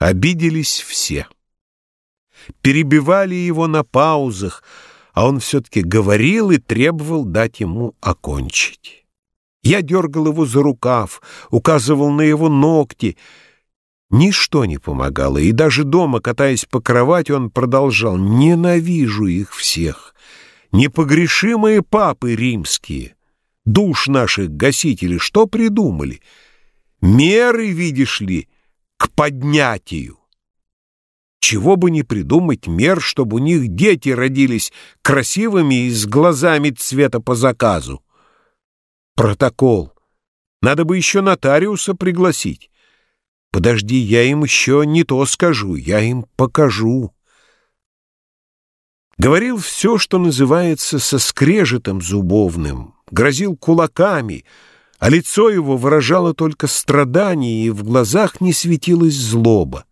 Обиделись все. Перебивали его на паузах, а он все-таки говорил и требовал дать ему окончить. Я дергал его за рукав, указывал на его ногти. Ничто не помогало, и даже дома, катаясь по кровати, он продолжал «Ненавижу их всех! Непогрешимые папы римские! Душ наших гасителей что придумали? Меры, видишь ли, к поднятию!» Чего бы не придумать мер, чтобы у них дети родились красивыми и с глазами цвета по заказу. Протокол. Надо бы еще нотариуса пригласить. Подожди, я им еще не то скажу, я им покажу. Говорил все, что называется, со скрежетом зубовным, грозил кулаками, а лицо его выражало только страдание, и в глазах не светилась злоба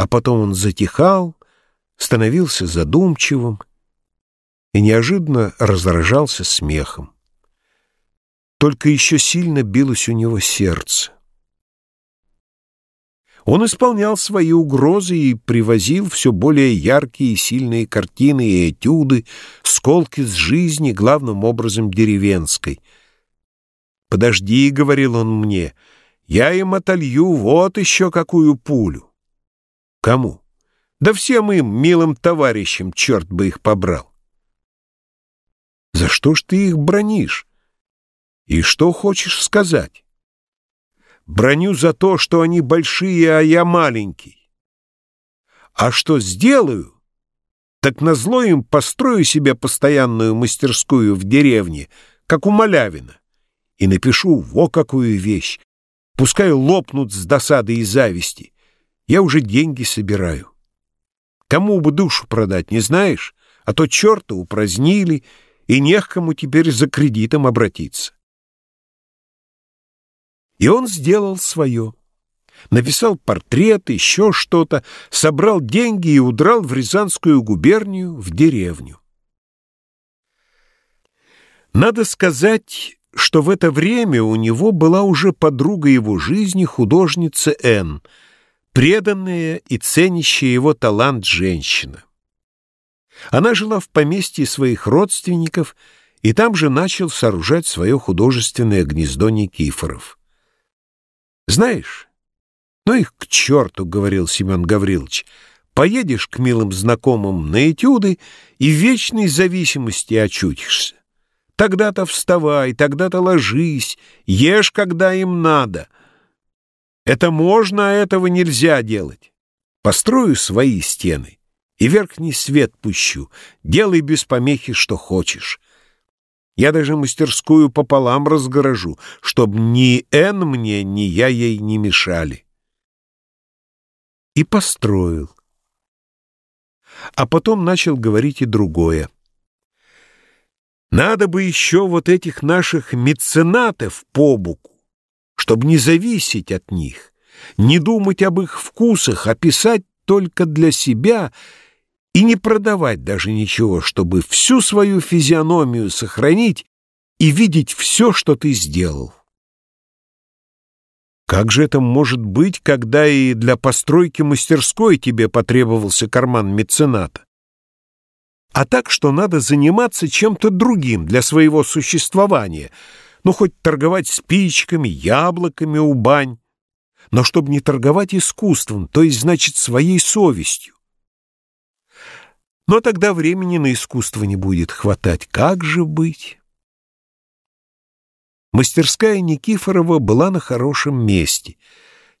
а потом он затихал, становился задумчивым и неожиданно раздражался смехом. Только еще сильно билось у него сердце. Он исполнял свои угрозы и привозил все более яркие и сильные картины и этюды, сколки с жизни, главным образом деревенской. «Подожди», — говорил он мне, — «я им отолью вот еще какую пулю». Кому? Да всем им, милым товарищам, черт бы их побрал. За что ж ты их бронишь? И что хочешь сказать? Броню за то, что они большие, а я маленький. А что сделаю? Так назло им построю себе постоянную мастерскую в деревне, как у Малявина, и напишу во какую вещь. Пускай лопнут с досады и зависти. Я уже деньги собираю. Кому бы душу продать, не знаешь? А то черта упразднили, и не к кому теперь за кредитом обратиться. И он сделал свое. Написал портрет, еще что-то, собрал деньги и удрал в Рязанскую губернию, в деревню. Надо сказать, что в это время у него была уже подруга его жизни, художница Н., преданная и ценящая его талант женщина. Она жила в поместье своих родственников, и там же начал сооружать свое художественное гнездо Никифоров. «Знаешь, ну их к черту», — говорил Семен Гаврилович, «поедешь к милым знакомым на этюды и в вечной зависимости очутишься. Тогда-то вставай, тогда-то ложись, ешь, когда им надо». Это можно, а этого нельзя делать. Построю свои стены и верхний свет пущу. Делай без помехи, что хочешь. Я даже мастерскую пополам разгорожу, чтоб ни Эн мне, ни я ей не мешали. И построил. А потом начал говорить и другое. Надо бы еще вот этих наших меценатов по боку чтобы не зависеть от них, не думать об их вкусах, а писать только для себя и не продавать даже ничего, чтобы всю свою физиономию сохранить и видеть все, что ты сделал. Как же это может быть, когда и для постройки мастерской тебе потребовался карман мецената? А так, что надо заниматься чем-то другим для своего существования — ну, хоть торговать спичками, яблоками у бань, но чтобы не торговать искусством, то есть, значит, своей совестью. Но тогда времени на искусство не будет хватать. Как же быть? Мастерская Никифорова была на хорошем месте.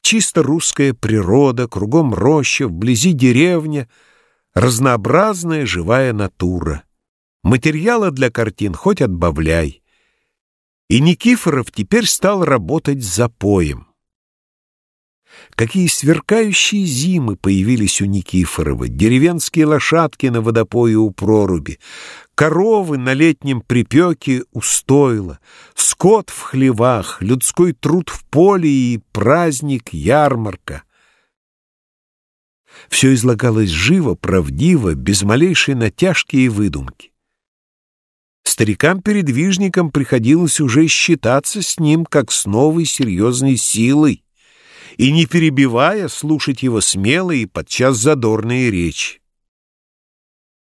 Чисто русская природа, кругом роща, вблизи деревня, разнообразная живая натура. Материала для картин хоть отбавляй. И Никифоров теперь стал работать запоем. Какие сверкающие зимы появились у Никифорова, деревенские лошадки на водопое у проруби, коровы на летнем припеке у стойла, скот в хлевах, людской труд в поле и праздник, ярмарка. Все излагалось живо, правдиво, без малейшей натяжки и выдумки. Старикам-передвижникам приходилось уже считаться с ним как с новой серьезной силой, и, не перебивая, слушать его смелые и подчас задорные речи.